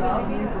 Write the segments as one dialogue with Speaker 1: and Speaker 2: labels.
Speaker 1: Well,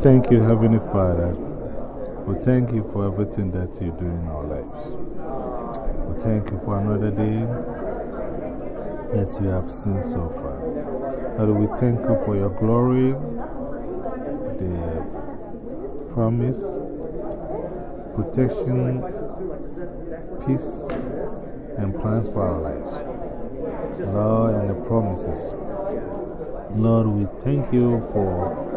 Speaker 1: Thank you, Heavenly Father. We thank you for everything that you do in our lives. We thank you for another day that you have seen so far. Lord, we thank you for your glory, the promise, protection, peace, and plans for our lives. Lord, and the promises. Lord, we thank you for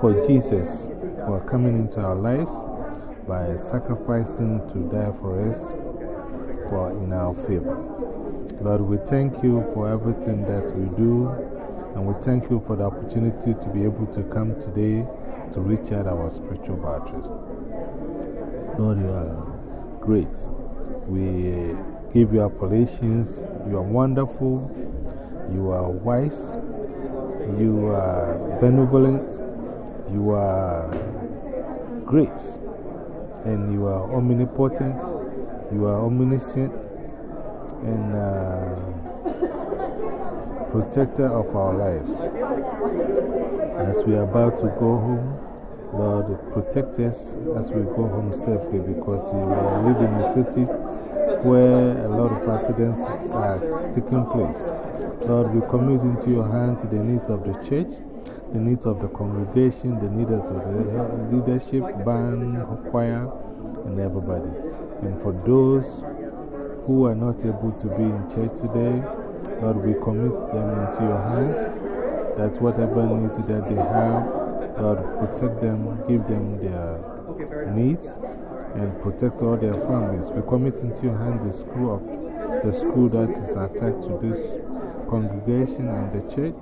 Speaker 1: for Jesus for coming into our lives by sacrificing to die for us for in our favor. Lord, we thank you for everything that we do, and we thank you for the opportunity to be able to come today to recharge our spiritual batteries. Lord, you are great. We give you appellations. You are wonderful. You are wise. You are benevolent. You are great. And you are omnipotent. You are omniscient. And uh, protector of our lives. As we are about to go home, Lord, protect us as we go home safely because we live in a city where a lot of accidents are taking place. Lord, we commit into your hands the needs of the church, the needs of the congregation, the needs of the leadership, band, choir, and everybody. And for those who are not able to be in church today, Lord, we commit them into your hands that whatever needs that they have, Lord, protect them, give them their needs, and protect all their families. We commit into your hands the school, of, the school that is attached to this congregation and the church,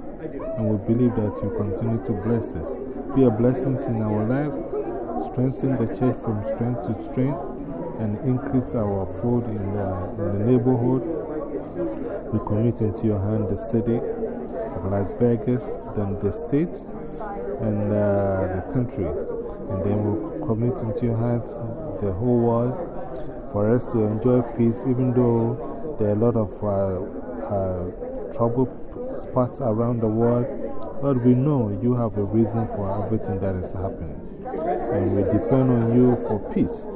Speaker 1: and we believe that you continue to bless us. Be a blessing in our life, strengthen the church from strength to strength, and increase our food in the, in the neighborhood. We commit into your hand the city of Las Vegas, then the states, and uh, the country. And then we'll commit into your hands the whole world for us to enjoy peace, even though there are a lot of uh, uh, trouble spots around the world. But we know you have a reason for everything that is happening. And we depend on you for peace.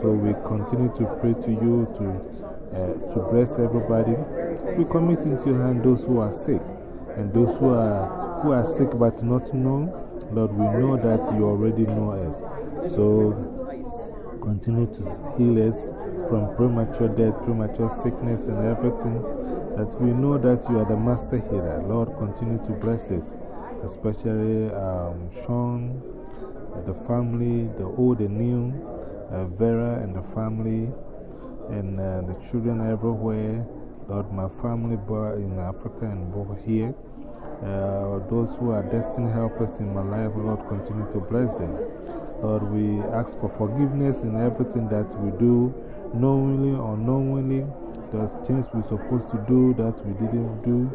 Speaker 1: So we continue to pray to you to, uh, to bless everybody. We commit into your hand those who are sick and those who are, who are sick but not known. Lord, we know that you already know us. So continue to heal us from premature death, premature sickness, and everything. That we know that you are the master healer. Lord, continue to bless us, especially um, Sean, the family, the old and new, uh, Vera and the family, and uh, the children everywhere. Lord, my family in Africa and over here. Uh, those who are destined helpers in my life, Lord, continue to bless them. Lord, we ask for forgiveness in everything that we do, knowingly or unknowingly. There's things we're supposed to do that we didn't do,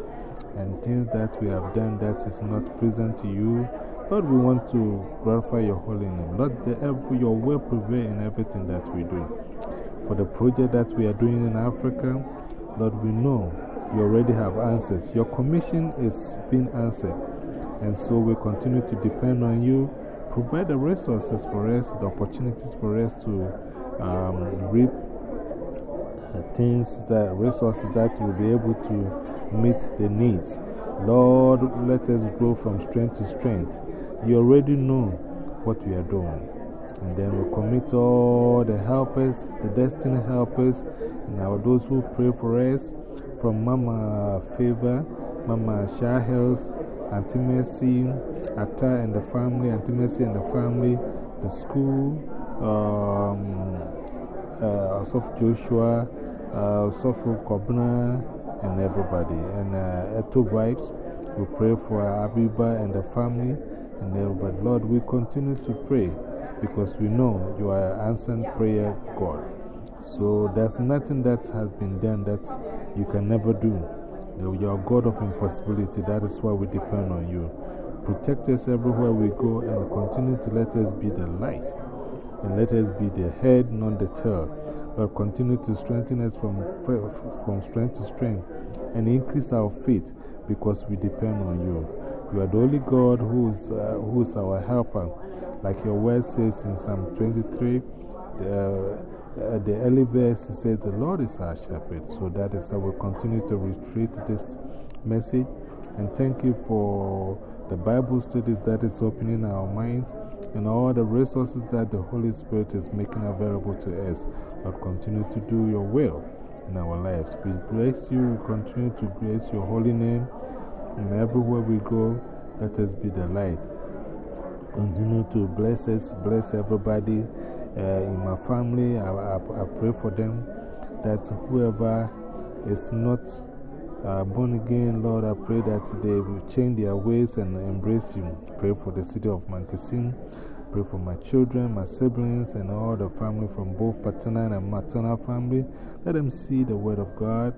Speaker 1: and things that we have done that is not pleasant to you. Lord, we want to glorify your holy name. Lord, the, your will prevail in everything that we do. For the project that we are doing in Africa, Lord, we know you already have answers. Your commission is being answered. And so we continue to depend on you. Provide the resources for us, the opportunities for us to um, reap uh, things, that resources that will be able to meet the needs. Lord, let us grow from strength to strength. You already know what we are doing. And then we commit all the helpers, the destiny helpers, and our, those who pray for us from Mama Favor, Mama Shahels, Auntie Mercy, Atta and the family, Auntie Mercy and the family, the school, um, uh, Sof Joshua, uh, Sof Kobna, and everybody. And uh, Eto Vibes, we pray for Abiba and the family and everybody. Lord, we continue to pray because we know you are answering prayer, God. So there's nothing that has been done that you can never do. You're God of impossibility. That is why we depend on you. Protect us everywhere we go and continue to let us be the light. And let us be the head, not the tail. But continue to strengthen us from, from strength to strength and increase our faith because we depend on you. You are the only God who is, uh, who is our helper. Like your word says in Psalm 23, the, uh, the early verse says, The Lord is our shepherd. So that is how we continue to retreat this message. And thank you for the Bible studies that is opening our minds and all the resources that the Holy Spirit is making available to us. Lord, continue to do your will in our lives. We bless you, we continue to bless your holy name. And everywhere we go, let us be the light. Continue to bless us, bless everybody in my family. I, I, I, pray for them that whoever is not uh, born again, Lord, I pray that they will change their ways and embrace you. Pray for the city of Mankessim. Pray for my children, my siblings, and all the family from both paternal and maternal family. Let them see the word of God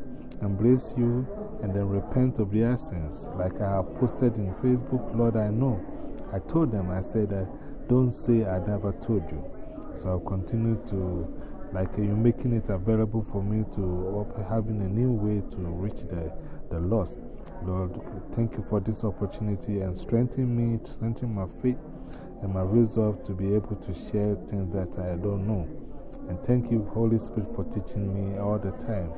Speaker 1: bless you and then repent of their sins. Like I have posted in Facebook, Lord, I know. I told them, I said, don't say I never told you. So I'll continue to, like you're making it available for me to having a new way to reach the, the lost. Lord, thank you for this opportunity and strengthen me, strengthen my faith and my resolve to be able to share things that I don't know. And thank you, Holy Spirit, for teaching me all the time,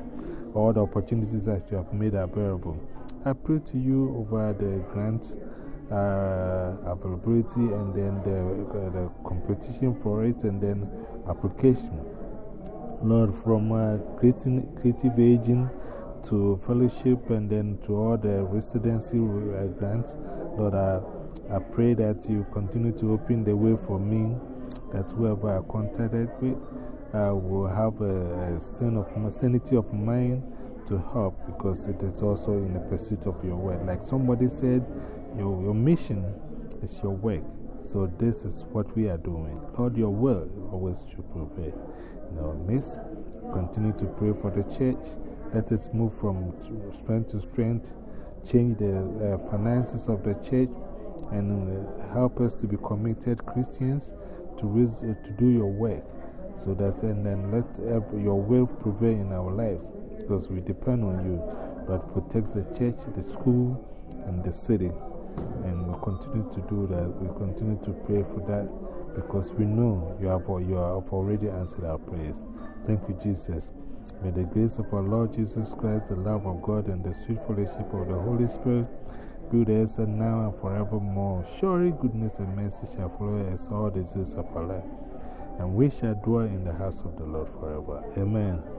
Speaker 1: all the opportunities that you have made available. I pray to you over the grant uh, availability and then the, uh, the competition for it and then application. Lord, from uh, creating, creative aging to fellowship and then to all the residency grants, Lord, I I pray that you continue to open the way for me, that whoever I contacted with uh, will have a, a sense of sanity of mind to help because it is also in the pursuit of your word. Like somebody said, your, your mission is your work. So this is what we are doing. Lord, your will always to prevail. Now, miss, continue to pray for the church. Let us move from strength to strength, change the uh, finances of the church and uh, help us to be committed Christians to, uh, to do your work so that and then let every, your will prevail in our lives because we depend on you. But protect the church, the school, and the city. And we continue to do that. We continue to pray for that because we know you have, you have already answered our prayers. Thank you, Jesus. May the grace of our Lord Jesus Christ, the love of God, and the sweet fellowship of the Holy Spirit good as and now and forevermore. Surely goodness and mercy shall follow us all the days of our life, and we shall dwell in the house of the Lord forever. Amen.